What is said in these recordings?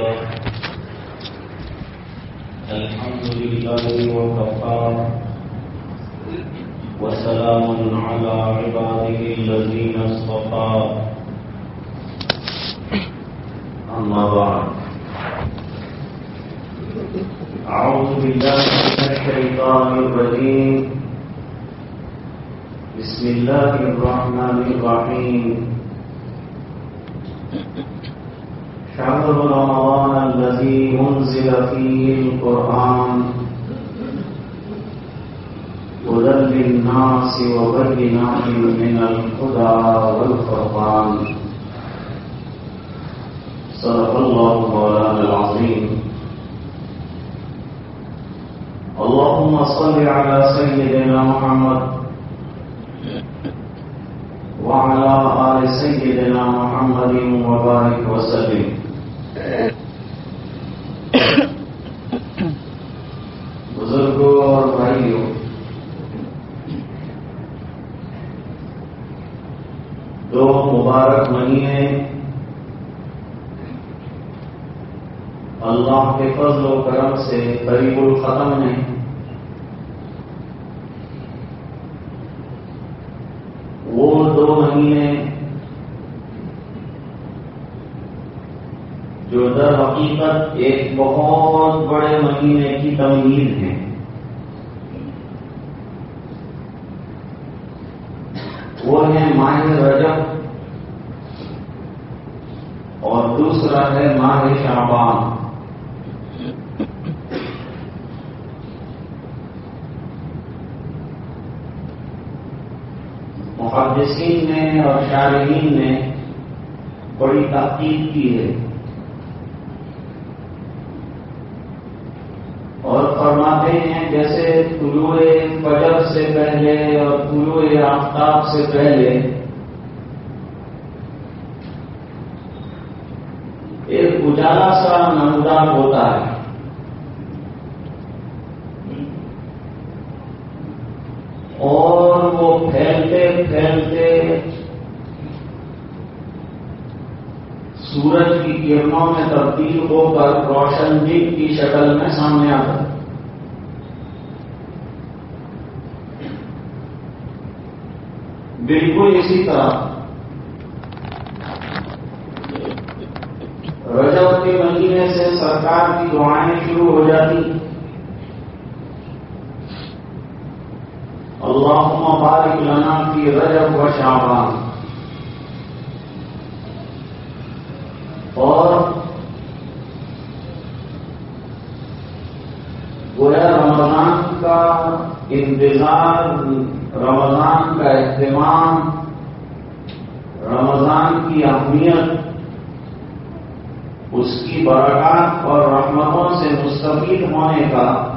وحده الحمد لله وكفى وسلام على عباده الذين اصطفى. أما بعد. أعوذ بالله من الشيطان الرجيم. بسم الله الرحمن الرحيم. شهر رمضان الذي أنزل فيه القرآن هدى للناس وبينات من الهدى والفرقان. صدق الله مولانا العظيم. اللهم صل على سيدنا محمد وعلى آل سيدنا محمد وبارك وسلم. بزرگوں اور بھائیوں، دو مبارک مہینے اللہ کے فضل و کرم سے قریب الختم ہیں وہ دو مہینے جو در حقیقت ایک بہت بڑے مہینے کی تمہید ہیں وہ ہے ماہ رجب اور دوسرا ہے ماہ شعبان۔ محدثین نے اور شارحین نے بڑی تحقیق کی ہے اور فرماتے ہیں جیسے طلوع فجر سے پہلے اور طلوع آفتاب سے پہلے۔ ایک اجالا سا نمودار ہوتا ہے۔ اور وہ پھیلتے پھیلتے سورج کی کرنوں میں تبدیل ہو کر روشن دن کی شکل میں سامنے آتا ہے بالکل اسی طرح۔ رجب کے مہینے سے سرکار کی دعائیں شروع ہو جاتی۔ اللهم بارك لنا في رجب و شعبان۔ اور گویا رمضان کا انتظار رمضان کا اہتمام، رمضان کی اہمیت، اس کی برکات اور رحمتوں سے مستفید ہونے کا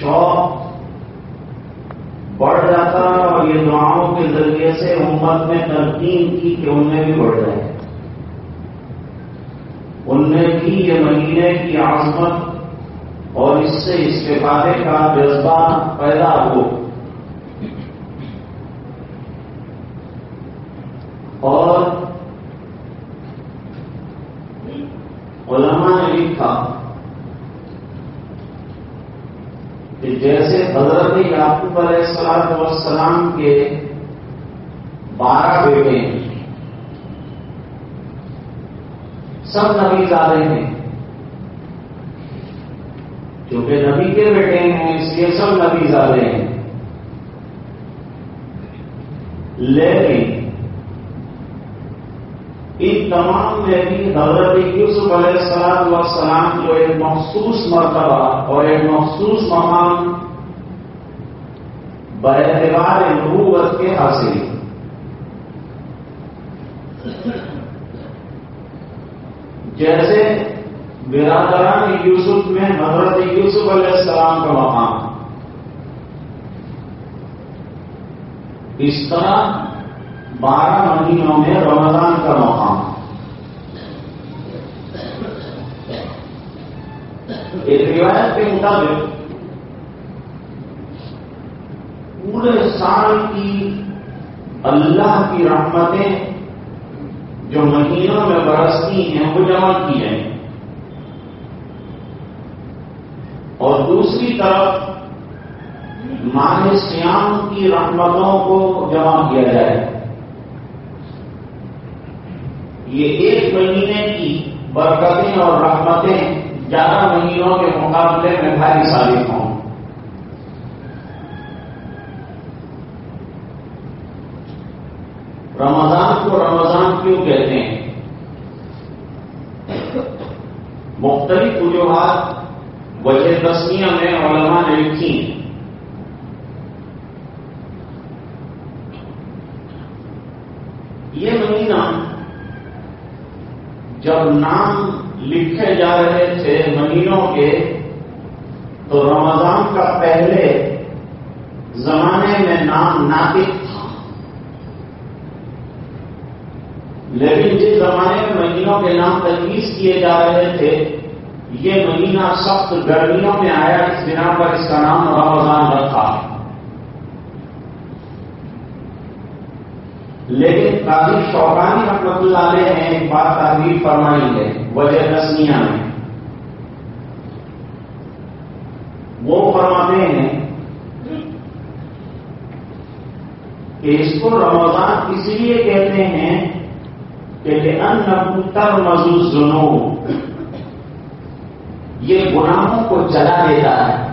شوق بڑھ جاتا ہے اور یہ دعاؤں کے ذریعے سے امت میں ترقیم کی کہ ان میں بھی بڑھ جائے۔ ان میں بھی یہ مہینے کی عظمت اور اس سے استفادے کا جذبہ پیدا ہو۔ اور علماء نے لکھا کہ جیسے حضرت یعقوب علیہ السلام والسلام کے بارہ بیٹے ہیں، سب نبی زادے ہیں۔ کیونکہ نبی کے بیٹے ہیں، اس لیے سب نبی زادے ہیں۔ لیکن ان تمام میں بھی حضرت یوسف علیہ السلام والسلام کو ایک مخصوص مرتبہ اور ایک مخصوص مقام باعتبار نبوت کے حاصل جیسے برادران یوسف میں حضرت یوسف علیہ السلام کا مقام۔ اس طرح بارہ مہینوں میں رمضان کا مقام۔ روایت کے مطابق پورے سال کی اللہ کی رحمتیں جو مہینوں میں برستی ہیں وہ جمع کی ہیں اور دوسری طرف ماہ سیام کی رحمتوں کو جمع کیا جائے یہ ایک مہینے کی برکتیں اور رحمتیں گیارہ مہینوں کے مقابلے میں بھاری ثابت ہوں۔ رمضان کو رمضان کیوں کہتے ہیں؟ مختلف وجوہات وجہ تسمیہ میں علماء نے لکھی یہ مہینہ جب نام لکھے جا رہے تھے مہینوں کے، تو رمضان کا پہلے زمانے میں نام ناطق تھا۔ لیکن جس زمانے میں مہینوں کے نام تجویز کیے جا رہے تھے، یہ مہینہ سخت گرمیوں میں آیا، اس بنا پر اس کا نام رمضان رکھا۔ لیکن قاضی شوقانی رحمت اللہ علیہ نے ایک بات تعبیر فرمائی ہے، وجہ تسمیہ میں۔ وہ فرماتے ہیں کہ اس کو رمضان اس لیے کہتے ہیں کہ ان مزو سنو یہ گناہوں کو جلا دیتا ہے۔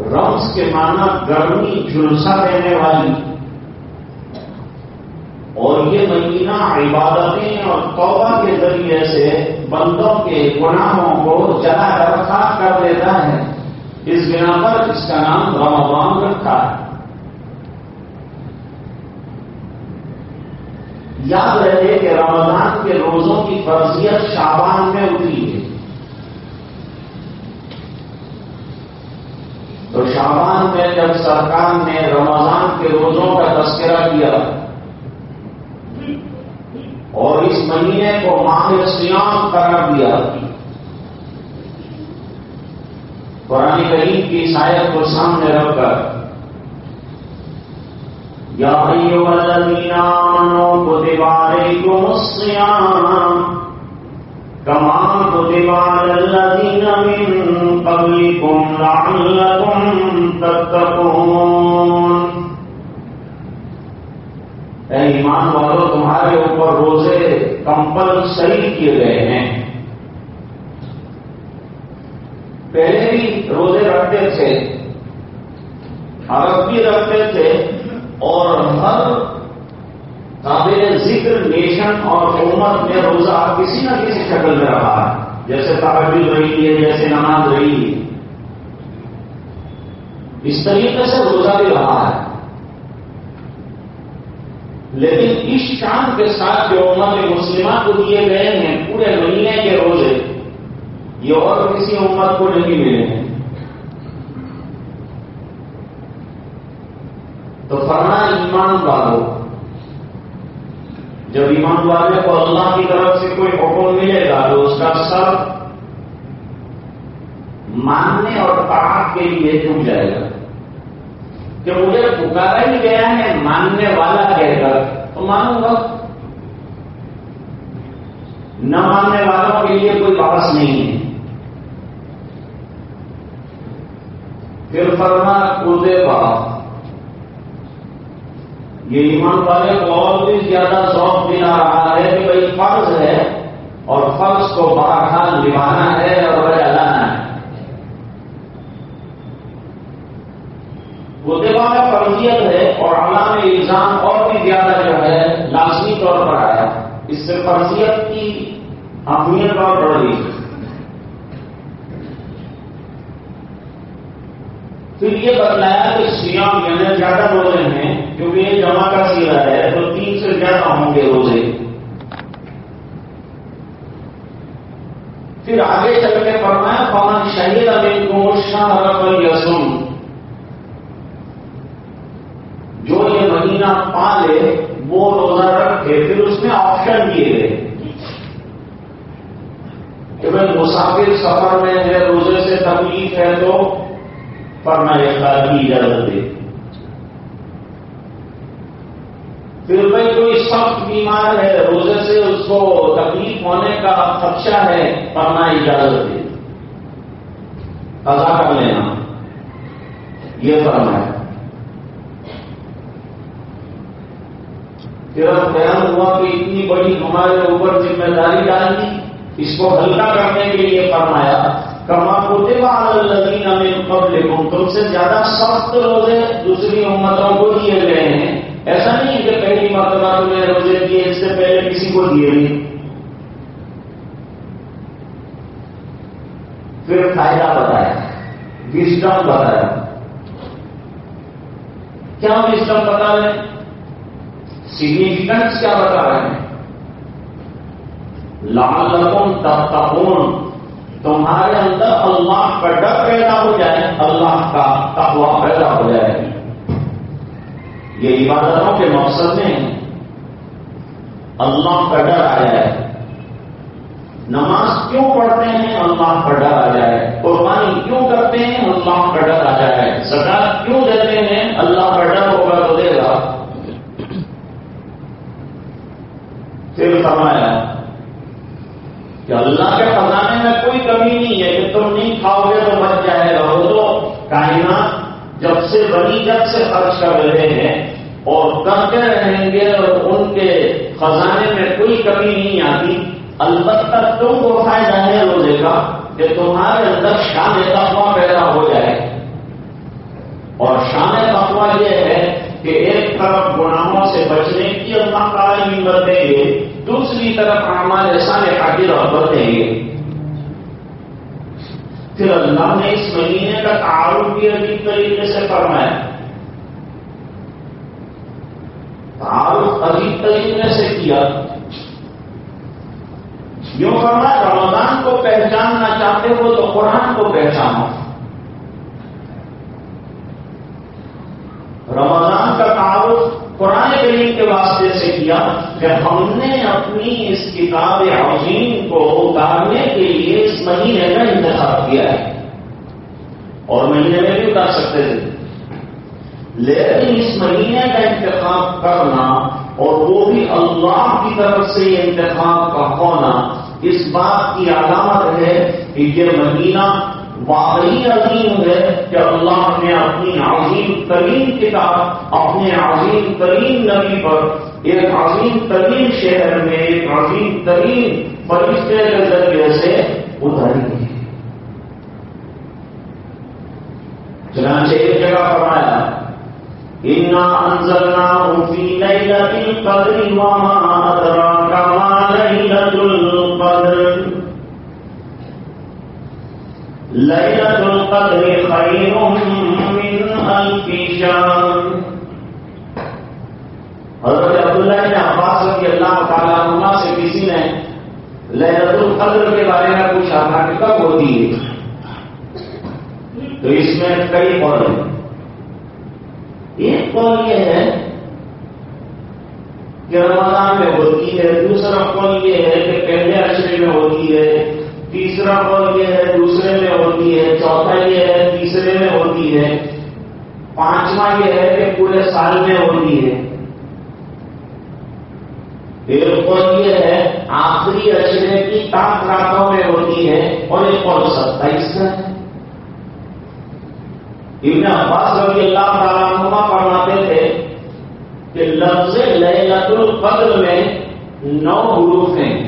رمز کے معنی گرمی جلسہ دینے والی۔ اور یہ مہینہ عبادتیں اور توبہ کے ذریعے سے بندوں کے گناہوں کو جلا رکھا کر دیتا ہے۔ اس بنا پر اس کا نام رمضان رکھا ہے۔ یاد رہے کہ رمضان کے روزوں کی فرضیت شابان میں اتری ہے۔ تو شابان میں جب سرکار نے رمضان کے روزوں کا تذکرہ کیا اور اس مہینے کو ماہ سیام قرار دیا۔ قرآن کریم کی شاید کو سامنے رکھ کر، یا کو دیوارے کو سیام کمان کو دیوار من قبلكم لعلكم تتقون۔ اے ایمان والوں تمہارے اوپر روزے کمپلسری کیے گئے ہیں۔ پہلے بھی روزے رکھتے تھے، عرب بھی رکھتے تھے، اور ہر قابل ذکر نیشن اور امت میں روزہ کسی نہ کسی شکل میں رہا ہے۔ جیسے تحجد رہی ہے، جیسے نماز رہی ہے۔ اس طریقے سے روزہ بھی رہا ہے۔ لیکن اس شان کے ساتھ جو امت مسلمہ کو دیے گئے ہیں، پورے مہینے کے روزے، یہ اور کسی امت کو نہیں ملے ہیں۔ تو فرنا ایمان والو، جب ایمان والے کو اللہ کی طرف سے کوئی حکم ملے گا تو اس کا سر ماننے اور پڑھا کے لیے جھک جائے گا۔ کہ مجھے پکارا ہی گیا ہے ماننے والا کہہ کر تو مانوں گا نہ ماننے والوں کے لیے کوئی واپس نہیں ہے۔ پھر فرما کودے باپ یہ ایمان والے کو اور بھی زیادہ شوق دن آ رہا ہے کہ بھائی فرض ہے اور فرض کو بارحال نبھانا ہے اور لانا وہ فرضیت ہے اور علام الزام اور بھی زیادہ جو ہے لازمی طور پر آیا اس سے فرضیت کی اہمیت اور بڑھ گئی۔ پھر یہ بتلایا کہ سیام یعنی زیادہ روزے ہیں، کیونکہ یہ جمع کا سیرا ہے، تو تین سے زیادہ ہوں گے روزے۔ پھر آگے چل کے فرمایا پون شہید ابھی کو شاہ رقم یسم جو یہ پا لے وہ روزہ رکھے، پھر اس میں آپشن دیے گئے کہ بھائی مسافر سفر میں ہے روزے سے تکلیف ہے تو پڑھنا اختیار کی اجازت دے۔ پھر بھائی کوئی سخت بیمار ہے، روزے سے اس کو تکلیف ہونے کا خدشہ ہے پڑھنا اجازت دے۔ ادا کر لینا۔ یہ فرم ہے پھر اب بیان ہوا کہ اتنی بڑی ہمارے اوپر ذمہ داری ڈال دی اس کو ہلکا کرنے کے لیے فرمایا، کما کوتے والدین قبل تم سے زیادہ سخت روزے دوسری امتوں کو دیے گئے ہیں۔ ایسا نہیں کہ پہلی مرتبہ تمہیں روزے دیے، اس سے پہلے کسی کو دیے نہیں۔ پھر فائدہ بتایا وزڈم بتایا۔ کیا وزڈم بتا رہے ہیں؟ سگنیفیکنس کیا بتا رہے ہیں؟ لال لگن تمہارے اندر اللہ کا ڈر پیدا ہو جائے، اللہ کا تقوا پیدا ہو جائے۔ یہ عبادتوں کے مقصد میں اللہ کا ڈر آ جائے نماز کیوں پڑھتے ہیں؟ اللہ کا ڈر آ جائے قربانی کیوں کرتے ہیں؟ اللہ کا ڈر آ جائے زکات کیوں دیتے ہیں؟ اللہ کا ڈر ہوگا تو دے گا پھر فرمایا کہ اللہ کے خزانے میں کوئی کمی نہیں ہے کہ تم نہیں کھاؤ گے تو بچ جائے گا۔ وہ تو کائنات جب سے بنی جب سے خرچ کر رہے ہیں اور کرتے رہیں گے اور ان کے خزانے میں کوئی کمی نہیں آتی، البتہ تم کو فائدہ ہے روزے کا کہ تمہارے اندر شان تقوا پیدا ہو جائے۔ اور شان تقوا یہ ہے کہ ایک طرف گناہوں سے بچنے کی اللہ تعالی کر دیں گے دوسری طرف ہمارے سارے حاضر اور دیں گے پھر اللہ نے اس مہینے کا تعارف بھی عجیب طریقے سے فرمایا۔ تعارف عجیب طریقے سے کیا۔ یوں کرنا رمضان کو پہچاننا چاہتے ہو تو قرآن کو پہچانو۔ رمضان کا تعارف قرآن کریم کے واسطے سے کیا کہ ہم نے اپنی اس کتاب عظیم کو اتارنے کے لیے اس مہینے کا انتخاب کیا ہے۔ اور مہینے میں بھی اتار سکتے تھے لیکن اس مہینے کا انتخاب کرنا اور وہ بھی اللہ کی طرف سے یہ انتخاب کا ہونا اس بات کی علامت ہے کہ یہ مہینہ واقعی عظیم ہے کہ اللہ نے اپنی عظیم ترین کتاب، اپنے عظیم ترین نبی پر، ایک عظیم ترین شہر میں، ایک عظیم ترین فرشتے کے ذریعے سے اتاری ہے چنانچہ ایک جگہ فرمایا، انا انزلنا فی لیلۃ القدر وما ادراک ما لیلۃ القدر؟ لیلۃ القدر خیر من الف شهر۔ حضرت عبداللہ بن عباس رضی اللہ تعالیٰ عنہ سے کسی نے لیلۃ القدر کے بارے میں پوچھا تھا کہ کب ہوتی ہے تو اس میں کئی قول ہیں۔ ایک قول یہ ہے کہ رمضان میں ہوتی ہے، دوسرا قول یہ ہے کہ پہلے اشرے میں ہوتی ہے۔ تیسرا قول یہ ہے، دوسرے میں ہوتی ہے، چوتھا یہ ہے، تیسرے میں ہوتی ہے۔ پانچواں یہ ہے کہ پورے سال میں ہوتی ہے۔ ایک قول یہ ہے، آخری اشرے کی تاک راتوں میں ہوتی ہے۔ اور ایک قول ستائیس کا ہے۔ ابن عباس رضی اللہ تعالیٰ نما فرماتے تھے کہ لفظ لیلت القدر میں نو حروف ہیں۔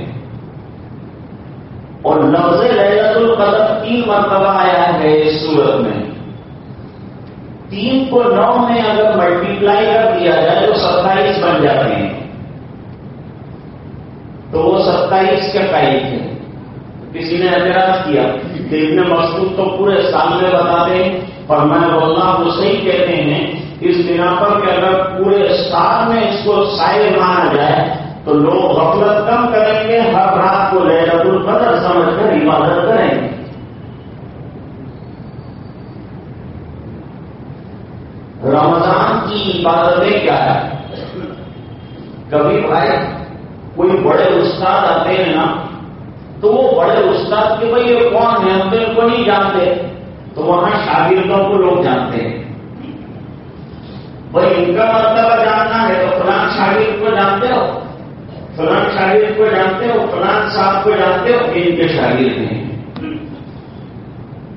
اور لفظ لیلت القدر تین مرتبہ آیا ہے اس صورت میں۔ تین کو نو میں اگر ملٹیپلائی کر دیا جائے تو ستائیس بن جاتے ہیں۔ تو وہ ستائیس کے قائد ہیں کسی نے اعتراض کیا کہ ابن مسعود تو پورے سال میں بتا دیں اور میں اللہ کو صحیح کہتے ہیں، اس بنا پر کہ اگر پورے سال میں اس کو سائے مانا جائے تو لوگ غفلت کم کریں گے، ہر رات کو لے القدر سمجھ کر عبادت کریں گے۔ رمضان کی عبادتیں کیا ہے؟ کبھی بھائی کوئی بڑے استاد آتے ہیں نا، تو وہ بڑے استاد کے بھائی یہ کون ہے؟ ہم تو ان کو نہیں جانتے۔ تو وہاں شاگردوں کو لوگ جانتے ہیں۔ بھائی ان کا مرتبہ جاننا ہے تو فلان شاگرد کو جانتے ہو۔ فلان شاگرد کو جانتے ہو، فلان صاحب کو جانتے ہو ان کے شاگرد ہیں۔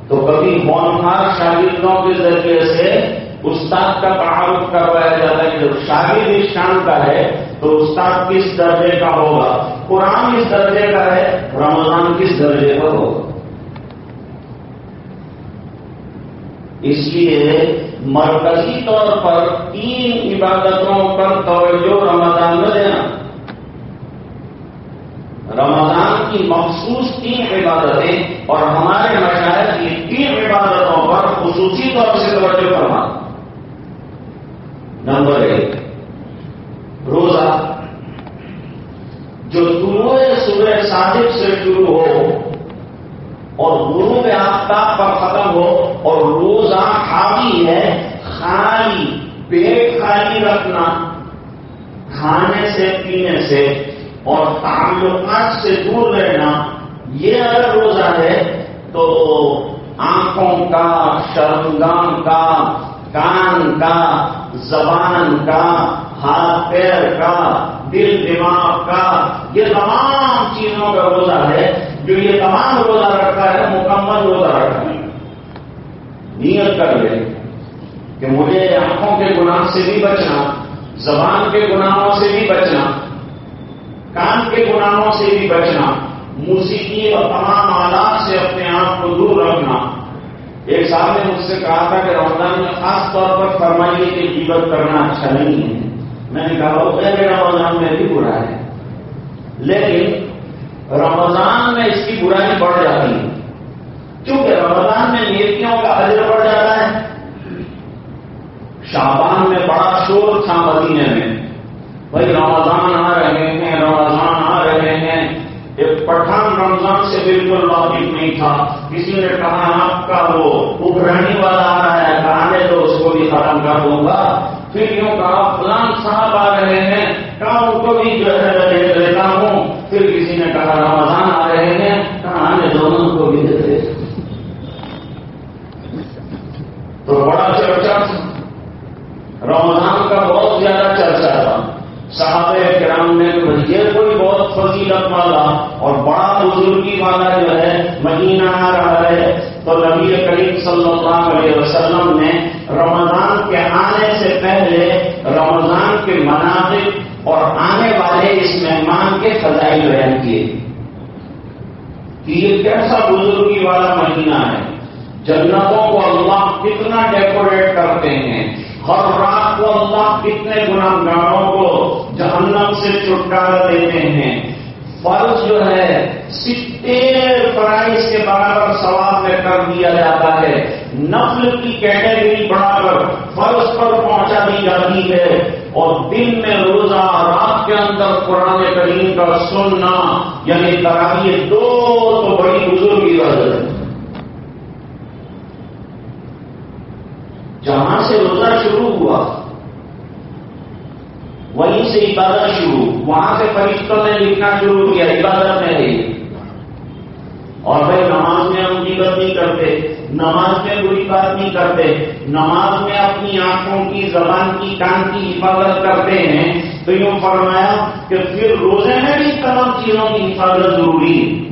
تو کبھی مونخار شاگردوں کے ذریعے سے استاد کا تعارف کروایا جاتا ہے جب شاگرد اس شان کا ہے تو استاد کس درجے کا ہوگا؟ قرآن کس درجے کا ہے، رمضان کس درجے کا ہوگا؟ اس لیے مرکزی طور پر تین عبادتوں پر توجہ رمضان میں دینا۔ رمضان کی مخصوص تین عبادتیں اور ہمارے مشاہد کی تین عبادتوں پر خصوصی طور سے توجہ کرنا نمبر ایک، روزہ۔ جو طلوع صبح صادق سے شروع ہو اور غروب آفتاب پر ختم ہو اور روزہ خالی ہے، خالی، پیٹ خالی رکھنا، کھانے سے، پینے سے اور تعلقات سے دور رہنا، یہ اگر روزہ ہے تو آنکھوں کا شرمگان کا، کان کا، زبان کا، ہاتھ، پیر کا، دل، دماغ کا، یہ تمام چیزوں کا روزہ ہے، جو یہ تمام روزہ رکھتا ہے، مکمل روزہ رکھتا ہے۔ نیت کر لے کہ مجھے آنکھوں کے گناہ سے بھی بچنا، زبان کے گناہوں سے بھی بچنا کان کے گناہوں سے بھی بچنا، موسیقی اور تمام آلات سے اپنے آپ کو دور رکھنا۔ ایک صاحب نے مجھ سے کہا تھا کہ رمضان میں خاص طور پر فرمائیے کہ جیوت کرنا اچھا نہیں ہے۔ میں نے کہا پہلے رمضان میں بھی برا ہے۔ لیکن رمضان میں اس کی برائی بڑھ جاتی ہے۔ کیونکہ رمضان میں نیتوں کا اجر بڑھ جاتا ہے۔ شابان میں بڑا شور تھا مدینے میں۔ بھائی رمضان آ رہے ہیں، رمضان آ رہے ہیں۔ ایک پٹھان رمضان سے بالکل واقف نہیں تھا۔ کسی نے کہا، آپ کا وہ ابرانی والا آ رہا ہے کہانے تو اس کو بھی ختم کر دوں گا۔ پھر یوں کہا، فلان صاحب آ رہے ہیں۔ کہا، ان کو بھی جو ہے دیکھ لیتا ہوں۔ پھر کسی نے کہا، رمضان آ رہے ہیں۔ کہا آنے دونوں کو بھی دیتے تو بڑا چرچا رمضان صحابہ کرام نے یہ کوئی بہت فضیلت والا اور بڑا بزرگی والا جو ہے مہینہ آ رہا ہے۔ تو نبی کریم صلی اللہ علیہ وسلم نے رمضان کے آنے سے پہلے رمضان کے مناظر اور آنے والے اس مہمان کے فضائل بیان کیے۔ کہ یہ کیسا بزرگی والا مہینہ ہے۔ جنتوں کو اللہ کتنا ڈیکوریٹ کرتے ہیں۔ ہر رات کو اللہ کتنے گناہ گاروں کو جہنم سے چھٹکارا دیتے ہیں۔ فرض جو ہے ستر پرائز کے برابر سوال میں کر دیا جاتا ہے۔ نفل کی کیٹیگری بڑھا کر فرض پر پہنچا دی جاتی ہے۔ اور دن میں روزہ، رات کے اندر قرآن کریم کا سننا یعنی تراوی دو تو بڑی بزرگی وجہ ہے۔ جہاں سے روزہ شروع ہوا، وہیں سے عبادت شروع، وہاں سے فرشتوں نے لکھنا شروع کیا، عبادت میں ہے اور بھائی نماز میں ہم غیبت نہیں کرتے، نماز میں بری بات نہیں کرتے، نماز میں اپنی آنکھوں کی، زبان کی، کان کی حفاظت کرتے ہیں۔ تو یوں فرمایا کہ پھر روزے میں بھی تمام چیزوں کی حفاظت ضروری ہے۔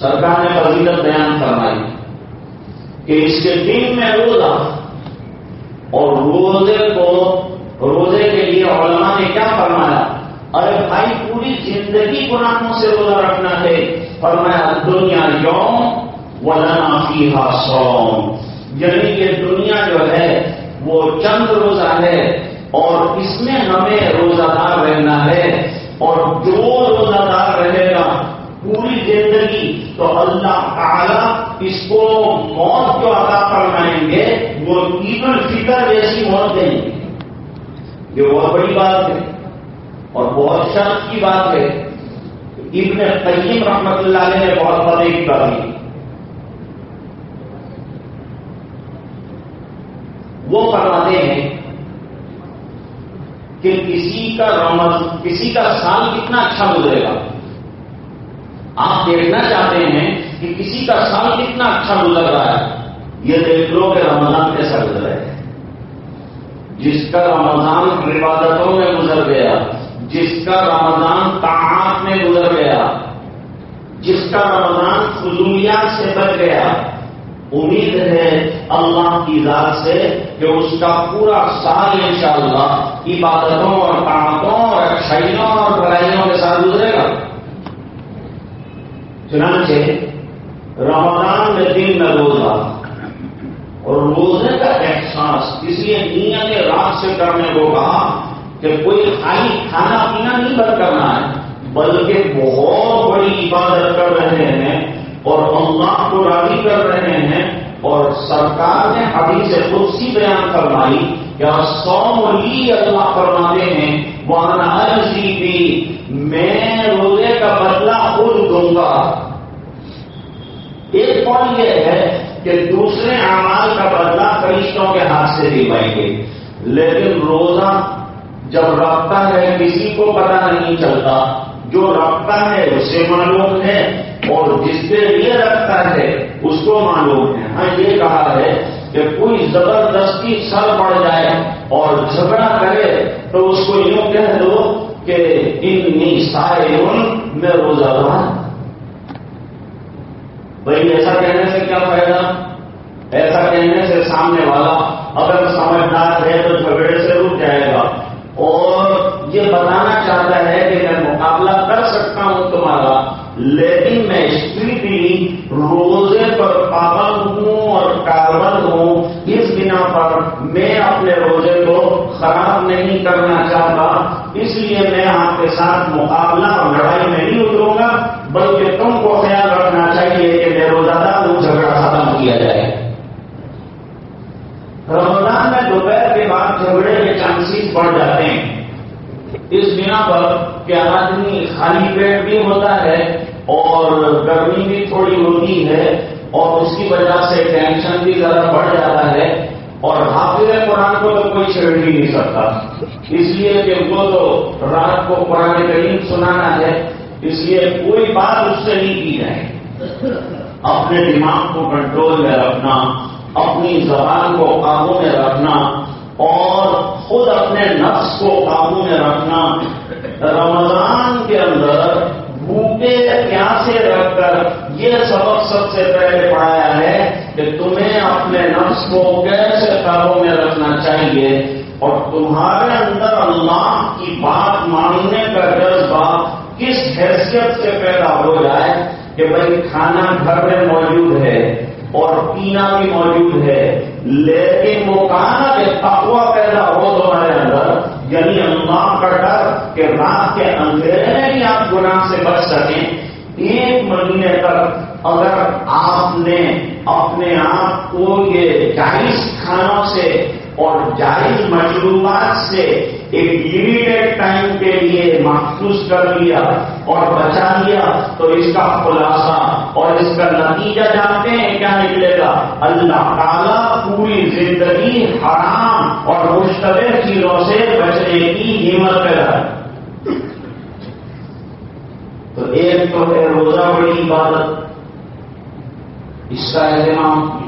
سرکار نے فضیلت بیان فرمائی۔ کہ اس کے دن میں روزہ اور روزے کو روزے کے لیے علماء نے کیا فرمایا؟ ارے بھائی، پوری زندگی گناہوں سے روزہ رکھنا ہے فرمایا، دنیا یوم ولنا فیہا سوم یعنی یہ دنیا جو ہے، وہ چند روزہ ہے اور اس میں ہمیں روزہ دار رہنا ہے۔ اور جو روزہ دار رہے گا، پوری زندگی تو اللہ تعالی اس کو موت جو عطا فرمائیں گے؟ وہ عید الفطر جیسی موت دیں گے یہ بہت بڑی بات ہے اور بہت شرط کی بات ہے۔ ابن قیم رحمت اللہ علیہ نے بہت بڑے کی بات کی وہ فرماتے ہیں کہ کسی کا رمض، کسی کا سال کتنا اچھا گزرے گا۔ آپ دیکھنا چاہتے ہیں کہ کسی کا سال کتنا اچھا گزر رہا ہے؟ یہ دیکھ لو کہ رمضان کیسا گزرا ہے؟ جس کا رمضان عبادتوں میں گزر گیا، جس کا رمضان تعات میں گزر گیا، جس کا رمضان فضولیات سے بچ گیا، امید ہے اللہ کی ذات سے کہ اس کا پورا سال انشاءاللہ عبادتوں اور طاقتوں اور اچھائیوں اور برائیوں کے ساتھ گزرے گا۔ چنانچہ رمضان میں دن میں روزہ۔ اور روزے کا احساس، اس لیے نیت رات سے کرنے کو کہا کہ کوئی خالی کھانا پینا نہیں بند کرنا ہے، بلکہ بہت بڑی عبادت کر رہے ہیں اور اللہ کو راضی کر رہے ہیں۔ اور سرکار نے ابھی سے بیان فرمائی کہ سو لی اللہ فرماتے ہیں وہ بھی میں روزے کا بدلہ خود دوں گا۔ ایک پوائنٹ یہ ہے کہ دوسرے اعمال کا بدلہ فرشتوں کے ہاتھ سے دلوائیں گے۔ لیکن روزہ جب رکھتا ہے، کسی کو پتا نہیں چلتا۔ جو رکھتا ہے اسے معلوم ہے اور جس کے لیے رکھتا ہے، اس کو معلوم ہے۔ ہاں یہ کہا ہے کہ کوئی زبردستی سر پڑ جائے اور جھگڑا کرے تو اس کو یوں کہہ دو کہ ان سائے میں روزہ رہا بھائی، ایسا کہنے سے کیا فائدہ؟ ایسا کہنے سے سامنے والا اگر سمجھدار ہے تو جھگڑے سے رک جائے گا۔ اور یہ بتانا چاہتا ہے کہ میں مقابلہ کر سکتا ہوں تمہارا، لیکن میں اسٹریٹلی روزے پر پابند ہوں اور کاربند ہوں۔ اس بنا پر میں اپنے روزے کو خراب نہیں کرنا چاہتا، اس لیے میں آپ کے ساتھ مقابلہ اور لڑائی میں نہیں اتروں گا۔ بلکہ تم کو خیال رکھنا چاہیے کہ میں روزہ دار جھگڑا ختم کیا جائے۔ رمضان میں دوپہر کے بعد جھگڑے کے چانسز بڑھ جاتے ہیں۔ اس بنا پر کہ آدمی خالی پیٹ بھی ہوتا ہے اور گرمی بھی تھوڑی ہوتی ہے اور اس کی وجہ سے ٹینشن بھی ذرا بڑھ جاتا ہے اور حافظ قرآن کو تو کوئی چھڑ ہی نہیں سکتا۔ اس لیے کہ وہ تو رات کو قرآن کریم سنانا ہے۔ اس لیے کوئی بات اس سے نہیں کی جائے۔ اپنے دماغ کو کنٹرول میں رکھنا، اپنی زبان کو قابو میں رکھنا، اور خود اپنے نفس کو قابو میں رکھنا۔ رمضان کے اندر بھوکے پیاسے رکھ کر یہ سبق سب سے پہلے پڑھایا ہے کہ تمہیں اپنے نفس کو کیسے قابو میں رکھنا چاہیے۔ اور تمہارے اندر اللہ کی بات ماننے کا جذبہ کس حیثیت سے پیدا ہو جائے کہ بھائی کھانا گھر میں موجود ہے اور پینا بھی موجود ہے، لیکن وہ کہا کہ تقوا پیدا ہو تمہارے اندر یعنی اللہ کا ڈر کہ رات کے اندھیرے میں بھی آپ گناہ سے بچ سکیں۔ ایک مہینے تک اگر آپ نے اپنے آپ کو یہ جائز کھانوں سے اور جائز مشروبات سے ایک لمیٹڈ ٹائم کے لیے محسوس کر لیا اور بچا لیا تو اس کا خلاصہ اور اس کا نتیجہ جانتے ہیں کیا نکلے گا؟ اللہ تعالیٰ پوری زندگی حرام اور مشتبہ چیزوں سے بچنے کی ہمت پیدا تو ایک تو ہے روزہ بڑی عبادت، اس کا اہتمام۔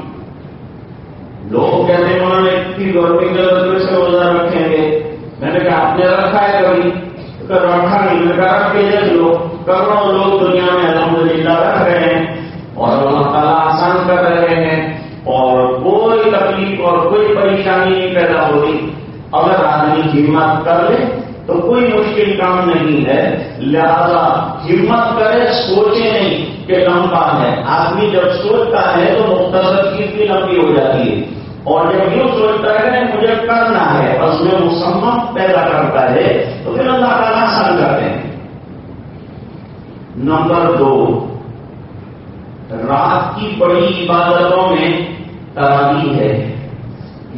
لوگ کہتے ہیں انہوں نے اتنی گرمی کے وجہ سے روزہ رکھیں گے۔ میں نے کہا، آپ نے رکھا ہے کبھی رکھا نہیں۔ میں کہا، رکھ کے لوگ کروڑوں لوگ دنیا میں الحمد للہ رکھ رہے ہیں۔ اور اللہ تعالیٰ آسان کر رہے ہیں۔ اور کوئی تکلیف اور کوئی پریشانی نہیں پیدا ہو رہی اگر آدمی ہمت کر لے، تو کوئی مشکل کام نہیں ہے۔ لہذا ہمت کرے، سوچے نہیں کہ لمبا ہے۔ آدمی جب سوچتا ہے، تو مختصر چیز بھی لمبی ہو جاتی ہے۔ اور جب یوں سوچتا ہے کہ مجھے کرنا ہے، بس میں مسمت پیدا کرتا ہے، تو پھر اللہ تعالیٰ آسان کرتے ہیں۔ نمبر دو، رات کی بڑی عبادتوں میں تراوی ہے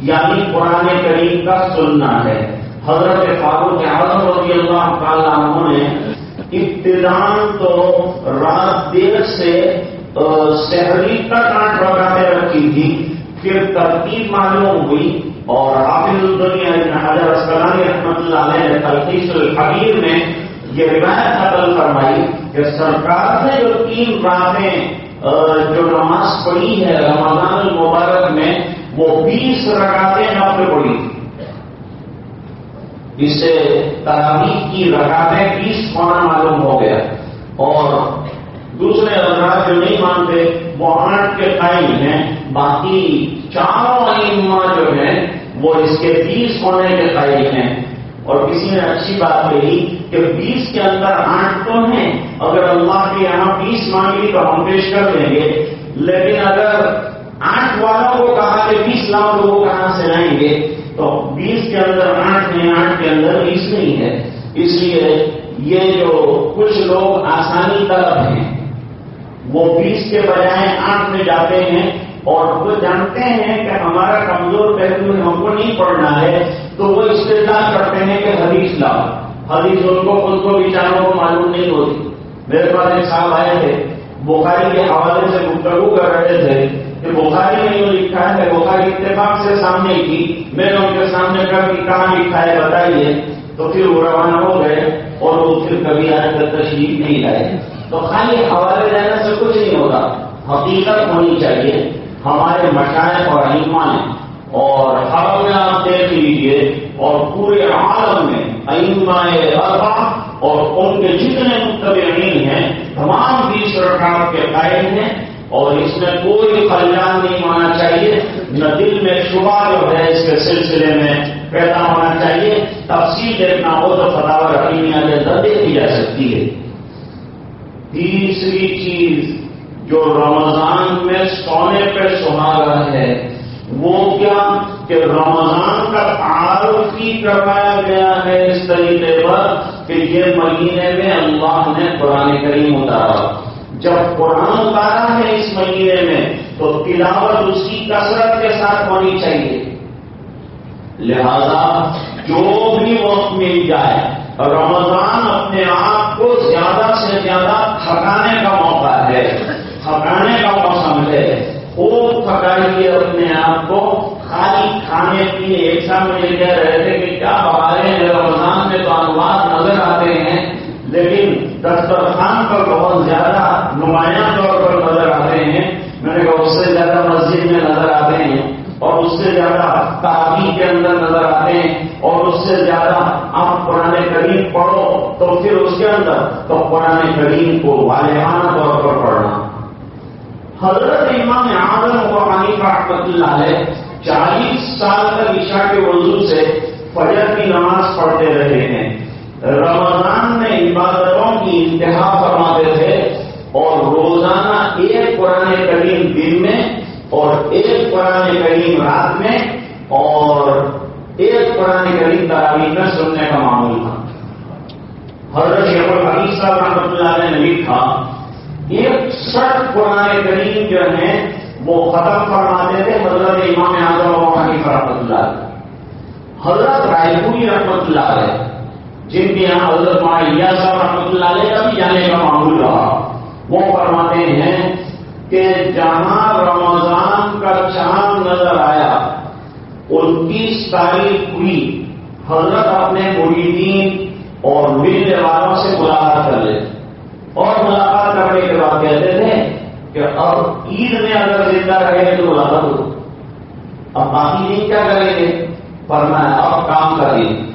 یعنی قرآن کریم کا سننا ہے۔ حضرت فاروق اعظم رضی اللہ تعالیٰ عنہ نے ابتدان تو رات دیر سے شہری تک آٹھ رکاتے رکھی تھی۔ پھر ترتیب معلوم ہوئی اور حافظ الدنیا حضر اسکلانی رحمت اللہ علیہ تلخیص الحبیر میں یہ روایت قتل فرمائی کہ سرکار نے جو تین راتیں جو نماز پڑھی ہے، رمضان المبارک میں، وہ بیس رکاتیں نفل پڑی اس سے تراویح کی رکاتیں بیس ہونا معلوم ہو گیا۔ اور دوسرے بات جو نہیں مانتے وہ آٹھ کے قائم ہیں، باقی چاروں علما جو ہیں، وہ اس کے بیس ہونے کے قائم ہیں۔ اور کسی نے اچھی بات کہی کہ بیس کے اندر آٹھ تو ہیں، اگر اللہ کے یہاں بیس مانگی تو ہم پیش کر دیں گے۔ لیکن اگر آٹھ والوں کو کہا کہ بیس لاکھ لوگ کہاں سے لائیں گے، تو بیس کے اندر آٹھ ہیں، آٹھ کے اندر بیس نہیں ہے۔ اس لیے یہ جو کچھ لوگ آسانی طرف ہیں وہ بیس کے بجائے آٹھ میں جاتے ہیں اور وہ جانتے ہیں کہ ہمارا کمزور پہلو ہم کو نہیں پڑھنا ہے، تو وہ استعمال کرتے ہیں کہ حدیث لاؤ۔ حدیث ان کو، خود کو، بیچاروں کو معلوم نہیں ہوتی۔ میرے پاس ایک صاحب آئے تھے، بخاری کے حوالے سے گفتگو کر رہے تھے کہ بخاری میں جو لکھا ہے بخاری اتفاق سے سامنے کی، میں نے ان کے سامنے کر کہ کہاں لکھا ہے، بتائیے۔ تو پھر وہ روانہ ہو گئے اور وہ پھر کبھی آج تک تشریف نہیں لائے۔ تو خالی حوالے دینے سے کچھ نہیں ہوتا۔ حقیقت ہونی چاہیے۔ ہمارے مشاعر اور ایمان اور ہر میں آپ دیکھ لیجیے اور پورے عالم میں ایمائے اربا اور ان کے جتنے متبعین ہیں، تمام بیس رکعت کے قائم ہیں اور اس میں کوئی خلیان نہیں ہونا میں شبہ جو ہے اس کے سلسلے میں، پیدا ہونا چاہیے۔ تفصیل دیکھنا ہو تو فتح حکیمیہ کے اندر دیکھی جا سکتی ہے۔ تیسری چیز جو رمضان میں سونے پہ سہاگا ہے، وہ کیا کہ رمضان کا تعارف ہی کروایا گیا ہے اس طریقے پر کہ یہ مہینے میں اللہ نے قرآن کریم اتارا۔ جب قرآن اتارا ہے اس مہینے میں تو تلاوت اس کی کثرت کے ساتھ ہونی چاہیے۔ لہذا جو بھی وقت مل جائے، رمضان اپنے آپ کو زیادہ سے زیادہ تھکانے کا موقع ہے۔ تھکانے کا موسم ہے۔ خوب تھکائیے اپنے آپ کو۔ خالی کھانے پینے ایک ساتھ مجھے کہہ رہے تھے کہ کیا بہارے ہیں، رمضان میں تو انواد نظر آتے ہیں، لیکن دسترخوان پر بہت زیادہ نمایاں طور پر نظر آتے ہیں۔ میں نے کہا اور اس سے زیادہ تعلیم کے اندر نظر آتے ہیں اور اس سے زیادہ آپ قرآن کریم پڑھو تو پھر اس کے اندر تو قرآن کریم کو والحانہ طور پر پڑھنا۔ حضرت امام اعظم و حنیفہ رحمت اللہ علیہ چالیس سال تک عشاء کے وضو سے فجر کی نماز پڑھتے رہے ہیں۔ رمضان میں عبادتوں کی انتہا فرماتے تھے اور روزانہ ایک قرآن کریم دن میں اور ایک قرآن کریم رات میں اور ایک قرآن کریم تراویح میں سننے کا معمول تھا۔ حضرت شیخ الحبیب صاحب رحمۃ اللہ نے لکھا ایک سٹ قرآن کریم جو ہے وہ ختم فرماتے تھے حضرت امام اعظم و رحمۃ اللہ حضرت رائے پوری رحمۃ اللہ علیہ، جن کے یہاں حضرت معیہ صاحب رحمۃ اللہ علیہ کا بھی جانے کا معمول رہا۔ وہ فرماتے ہیں کہ جہاں رمضان کا چاند نظر آیا، انتیس تاریخ ہوئی، حضرت اپنے مریدین اور ملنے والوں سے ملاقات کر لے۔ اور ملاقات کرنے کے بعد کہتے تھے کہ اب عید میں اگر زندہ رہے تو ملاقات ہو۔ اب باقی دن کیا کریں گے؟ پڑھنا ہے اب کام کریں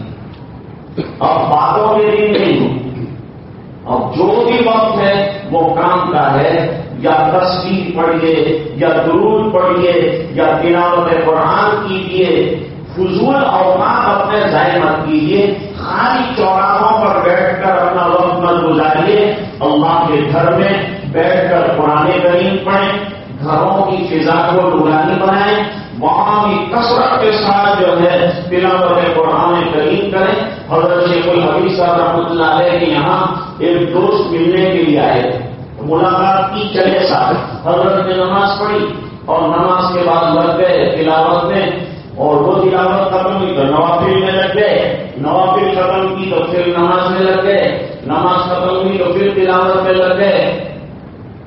اب باتوں کے دن نہیں ہو اب جو بھی وقت ہے، وہ کام کا ہے۔ یا تصویر پڑھیے، یا درود پڑھیے، یا تلاوت قرآن کیجیے، فضول اوقات اپنے ضائع مت کیجیے، خالی چوراہوں پر بیٹھ کر اپنا وقت مت گزاریے، اللہ کے گھر میں بیٹھ کر قرآن کریم پڑھیں، گھروں کی فضا کو نورانی بنائیں، وہاں بھی کثرت کے ساتھ جو ہے تلاوت قرآن کریم کریں۔ حضرت شیخ الحبیب صاحب رحمۃ اللہ علیہ کے یہاں ایک دوست ملنے کے لیے آئے۔ ملاقات کی چلے ساتھ حضرت نے نماز پڑھی اور نماز کے بعد لگ گئے تلاوت میں اور وہ تلاوت ختم ہوئی تو نوافل میں لگ گئے۔ نوافل ختم کی تو پھر نماز میں لگ گئے۔ نماز ختم ہوئی تو پھر تلاوت میں لگ گئے۔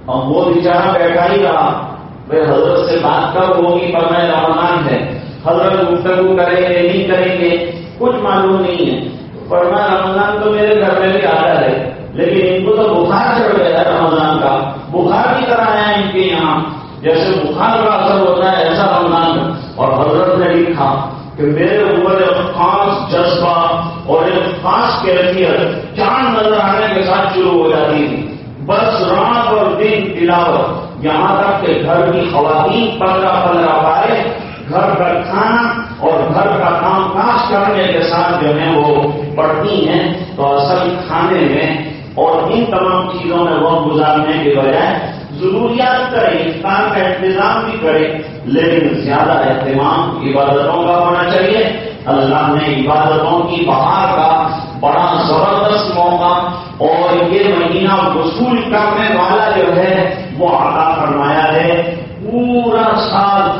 اور وہ بیچارہ بیٹھا ہی رہا۔ بھائی حضرت سے بات کر ہوگی پر میں رمضان ہے۔ حضرت گفتگو کریں گے، نہیں کریں گے، کچھ معلوم نہیں ہے۔ پر میں رمضان تو میرے گھر میں بھی آ رہا ہے۔ لیکن ان کو تو بخار چڑھ گیا ہے، رمضان کا۔ بخار کی طرح ہے ان کے یہاں۔ جیسے بخار کا اثر ہوتا ہے، ایسا رمضان۔ اور حضرت نے لکھا کہ میرے اوپر ایک خاص جذبہ اور ایک خاص کیفیت چاند نظر آنے کے ساتھ شروع ہو جاتی تھی۔ بس رات اور دن تلاوت۔ یہاں تک کہ گھر کی خواتین پندرہ پندرہ پائے گھر کا کھانا اور گھر کا کام کاج کرنے کے ساتھ جو ہے وہ پڑھتی ہیں۔ تو اصل کھانے میں اور ان تمام چیزوں میں وقت گزارنے کے بجائے ضروریات کرے افطار کا انتظام بھی کرے، لیکن زیادہ اہتمام عبادتوں کا ہونا چاہیے۔ اللہ نے عبادتوں کی بہار کا بڑا زبردست موقع اور یہ مہینہ وصول کرنے والا جو ہے، وہ عطا فرمایا ہے۔ پورا سال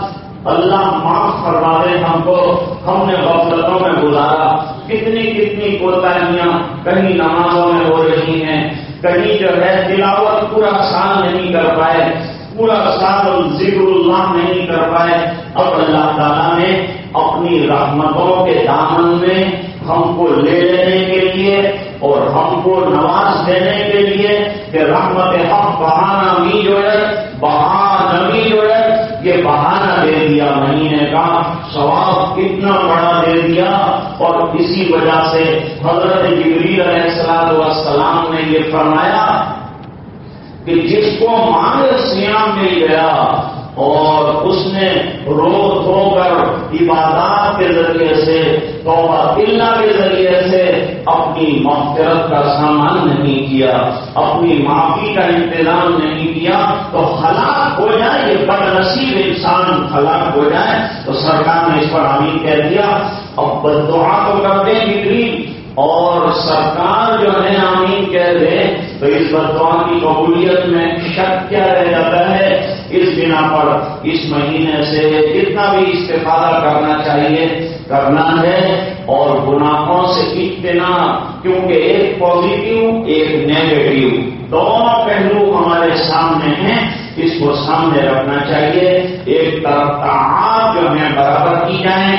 اللہ معاف کروا دے ہم کو۔ ہم نے غفلتوں میں گزارا۔ کتنی کتنی کوتاہیاں کہیں نمازوں میں ہو رہی ہیں۔ کہیں جو ہے تلاوت پورا سال نہیں کر پائے۔ پورا سال ذکر اللہ نہیں کر پائے۔ اب اللہ تعالیٰ نے اپنی رحمتوں کے دامن میں ہم کو لے لینے کے لیے اور ہم کو نواز دینے کے لیے کہ رحمت حق بہانہ بھی جو ہے بہان بھی جو ہے یہ بہانہ دے دیا مہینے کا ثواب کتنا بڑا دے دیا۔ اور اسی وجہ سے حضرت جبریل علیہ السلام والسلام نے یہ فرمایا کہ جس کو مانگ سیام مل گیا اور اس نے رو دھو کر عبادات کے ذریعے سے، توبہ اللہ کے ذریعے سے اپنی مغفرت کا سامان نہیں کیا، اپنی معافی کا انتظام نہیں کیا۔ تو ہلاک ہو جائے، یہ بد نصیب انسان ہلاک ہو جائے۔ تو سرکار نے اس پر امین کہہ دیا۔ اب بدعا تو کرتے بگڑی اور سرکار جو ہے، آمین کہہ دے تو اس بدعا کی قبولیت میں شک کیا رہ جاتا ہے؟ اس بنا پر اس مہینے سے جتنا بھی استفادہ کرنا چاہیے، کرنا ہے۔ اور گناہوں سے اطنا کیونکہ ایک پازیٹو ایک نیگیٹو دونوں پہلو ہمارے سامنے ہیں، اس کو سامنے رکھنا چاہیے۔ ایک طرف تعاق جو ہے، برابر کی جائیں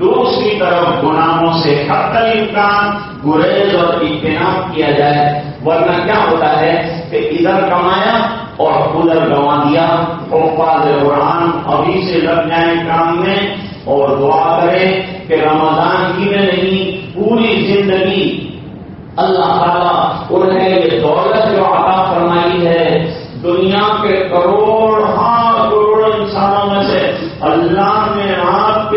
دوسری طرف گناہوں سے حق امکان گریز اور اجتناب کیا جائے۔ ورنہ کیا ہوتا ہے کہ ادھر کمایا اور ادھر گنوا دیا۔ قرآن ابھی سے لگ جائیں کام میں اور دعا کریں کہ رمضان ہی میں نہیں، پوری زندگی اللہ تعالیٰ انہیں یہ دولت جو عطا فرمائی ہے، دنیا کے کروڑ ہاں کروڑ انسانوں میں سے اللہ نے آپ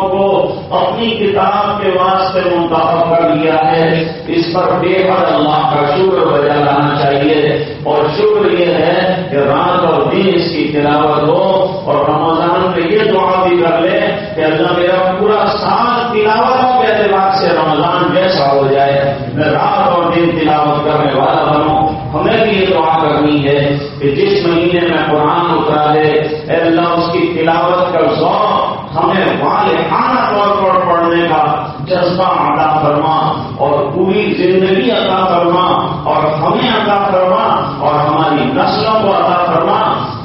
کے کو اپنی کتاب کے واسطے منتخب کر لیا ہے۔ اس پر بے حد اللہ کا شکر بجا لانا چاہیے۔ اور شکر یہ ہے کہ رات اور دن اس کی تلاوت ہو اور رمضان میں یہ دعا بھی کر لے کہ اللہ میرا پورا سال تلاوتوں کے اعتبار سے رمضان جیسا ہو جائے۔ میں رات اور دن تلاوت کرنے والا بنوں۔ ہمیں بھی یہ دعا کرنی ہے کہ جس مہینے میں قرآن اترا دے اے اللہ، اس کی تلاوت کا ذوق ہمیں والحانہ طور پر پڑھنے کا جذبہ عطا فرما اور پوری زندگی عطا فرما اور ہمیں عطا فرما اور ہماری نسلوں کو عطا فرما۔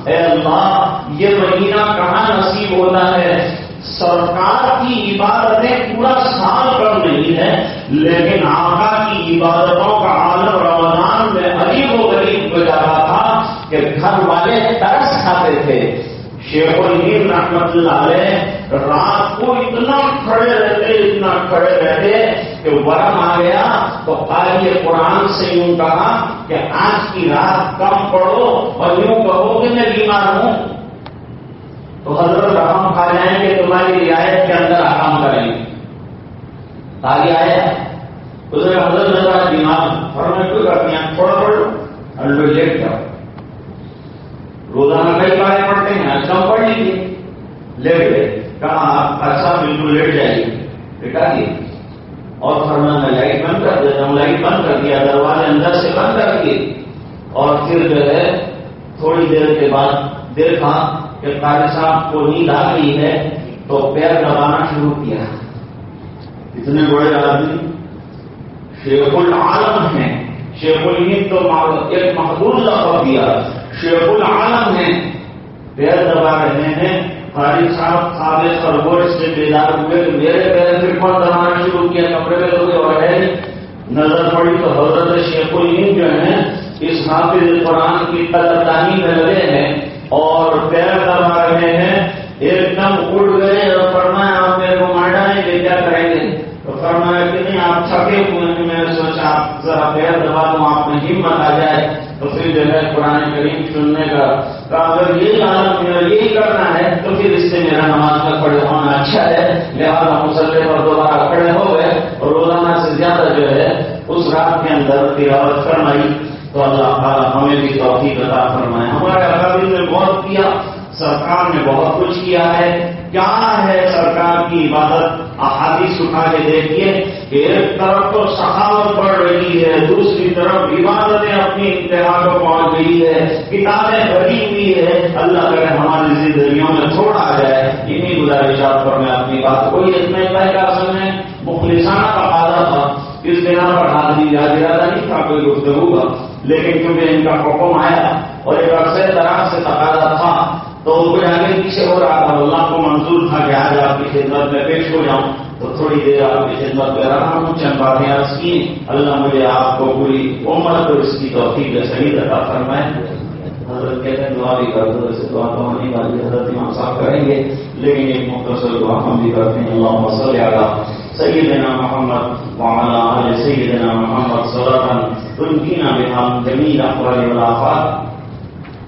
اے اللہ، یہ مہینہ کہاں نصیب ہوتا ہے؟ سرکار کی عبادتیں پورا سال کر نہیں ہے لیکن آقا کی عبادتوں کا عالم رمضان میں عجیب و غریب ہو جاتا تھا کہ گھر والے ترس کھاتے تھے۔ شیخ الحیم رحمت اللہ علیہ رات کو اتنا کھڑے رہتے، اتنا کھڑے رہتے کہ ورم آ گیا۔ تو آج یہ قرآن سے یوں کہا کہ آج کی رات کم پڑھو اور یوں کہو کہ میں بیمار ہوں۔ تو حضرت رقم کھا جائیں گے، تمہاری رعایت کے اندر آرام کریں گے۔ آگے آیا اس نے حضرت نے بیمار جی ہاں، اور میں کیوں کرتی ہیں، تھوڑا پڑھ لو۔ اور لیٹ جاؤ۔ روزانہ کئی بار پڑھتے ہیں، آج کم پڑھ لیجیے لیٹ گئے۔ کہا، آپ ایسا بالکل لیٹ جائیے۔ بیٹا جی اور فرما میں لائٹ بند کر دیتا ہوں۔ لائٹ بند کر دیا، دروازے اندر سے بند کر دیے۔ اور پھر جو ہے، تھوڑی دیر کے بعد، دیکھا کہ قاری صاحب کو نیند آ گئی ہے تو پیر دبانا شروع کیا۔ اتنے بڑے آدمی شیخ العالم ہیں۔ شیخ الہند تو ایک محبوب لقب دیا۔ شیخ العالم ہیں۔ پیر دبا رہے ہیں۔ قاری صاحب خواب خرگوش سے بیدار ہوئے تو میرے پیر پھر کون دبانا شروع کیا۔ کپڑے میں لوگ اور ہے۔ نظر پڑی تو حضرت شیخ الہند جو ہیں، اس حافظ قرآن کی قدردانی میں لگے ہیں۔ اور پیر دبا رہے ہیں۔ ایک دم اڑ گئے اور فرمایا آپ میرے کو مار ڈالیں گے کیا کریں گے؟ تو فرمایا کہ نہیں، آپ تھکے ہوئے ہیں۔ میں نے سوچا، آپ ذرا پیر دبا دوں، آپ میں ہمت آ جائے۔ تو پھر جو ہے قرآن کریم سننے کا اگر یہی عالم میرا یہی کرنا ہے۔ تو پھر اس سے میرا نماز کا کھڑے ہونا اچھا ہے۔ لہٰذا مسلح پر دوبارہ کھڑے ہو گئے اور روزانہ سے زیادہ جو ہے، اس رات کے اندر تلاوت فرمائی۔ تو اللہ تعالیٰ ہمیں بھی توفیق عطا فرمائے۔ ہمارے اکابر نے بہت کیا، سرکار نے بہت کچھ کیا ہے۔ کیا ہے سرکار کی عبادت؟ احادیث اٹھا کے دیکھیے کہ ایک طرف تو سخاوت بڑھ رہی ہے، دوسری طرف عبادتیں اپنی انتہا کو پہنچ گئی ہے، کتابیں بھری ہوئی ہے۔ اللہ کرے ہماری زندگیوں میں تھوڑا آ جائے۔ انہیں گزارشات پر میں اپنی بات کو اتنے کا اصل میں مخلصانہ کا تھا ہاں۔ اس بنا پر حاضری یاد ارادہ نہیں تھا، کوئی گفتگو کا لیکن کیونکہ ان کا حکم آیا اور ایک عرصے طرح سے تقاضا تھا، تو کوئی آگے پیچھے ہو رہا تھا۔ اللہ کو منظور تھا کہ آج آپ کی خدمت میں پیش ہو جاؤں، تو تھوڑی دیر آپ کی خدمت میں رہا ہوں۔ چند باتیں عرض کی۔ اللہ مجھے آپ کو پوری عمر کو اس کی توفیق صحیح عطا فرمائے۔ حضرت کہتے ہیں، دعا بھی کر دو ویسے دعا تو ہونے والی حضرت امام صاحب کریں گے۔ لیکن ایک مختصر دعا ہم بھی کرتے ہیں۔ اللہ مسئلہ آگا سیدنا محمد وعلى آل سيدنا محمد صلاة تنجينا بها جميع أحوال والآفات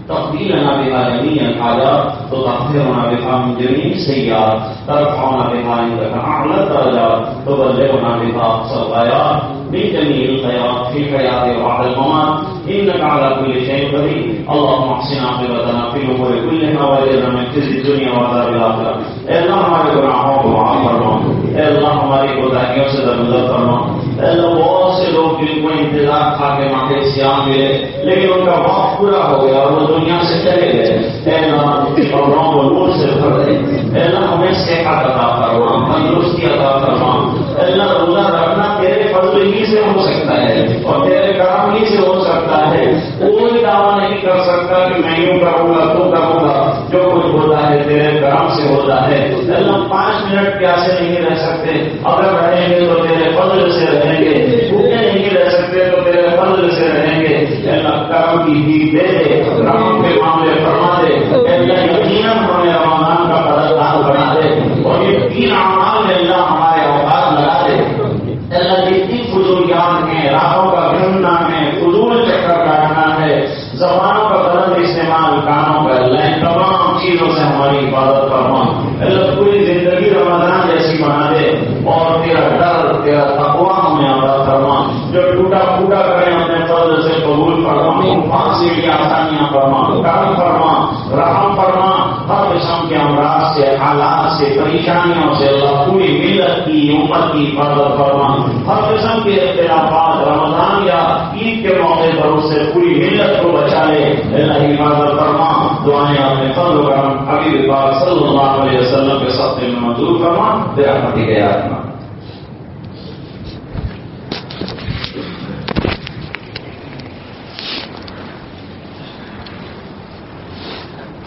تقبيلنا بها جميع الحاجات تطهرنا بها من جميع السيئات، ترفعنا بها عندك أعلى الدرجات، تبلغنا بها أقصى الغايات من جميع الخيرات في الحياة وبعد الممات. إنك على كل شيء قدير. اللهم احسن عاقبتنا في الأمور كلها وأجرنا من خزي الدنيا وعذاب الآخرة. اے اللہ ہمارے گناہوں کو معاف فرما اے اللہ ہماری کوتاہیوں سے درگزر فرما اے اللہ بہت سے لوگ جن کو انتظار تھا کہ ماں کے سیام ملے، لیکن ان کا وقت پورا ہو گیا اور وہ دنیا سے چلے گئے۔ اے نور سے بھر دے۔ اے اللہ، ہمیں صحت عطا فرما تندرستی عطا فرما۔ اے اللہ، روزہ رکھنا تیرے فضل ہی سے ہو سکتا ہے اور تیرے کام ہی سے ہو سکتا ہے۔ کوئی دعویٰ نہیں کر سکتا کہ میں یوں کروں گا، تو کروں گا۔ سے ہوتا ہے۔ اللہ پانچ منٹ پیاسے نہیں رہ سکتے۔ اگر رہیں گے تو تیرے فضل سے رہیں گے۔ بھوکے نہیں رہ سکتے تو تیرے فضل سے رہیں گے۔ اللہ کرم کی بھی دے دے۔ رام کے معاملے فرما دے۔ اللہ، یقیناً ہمیں رمضان کا قدردان بنا دے۔ اور یہ تین فرما پھانسی کی آسانیاں فرما کرم فرما، رحم فرما، ہر قسم کے امراض سے، حالات سے، پریشانیوں سے اللہ پوری ملت کی، امت کی حفاظت فرما۔ ہر قسم کے اختلافات، رمضان یا عید کے موقع پر اس سے پوری ملت کو بچا لے۔ اللہ حفاظت فرما۔ دعائیں اپنے فضل و کرم حبیب پاک صلی اللہ علیہ وسلم کے سب سے منظور فرما تیرا پتی گیا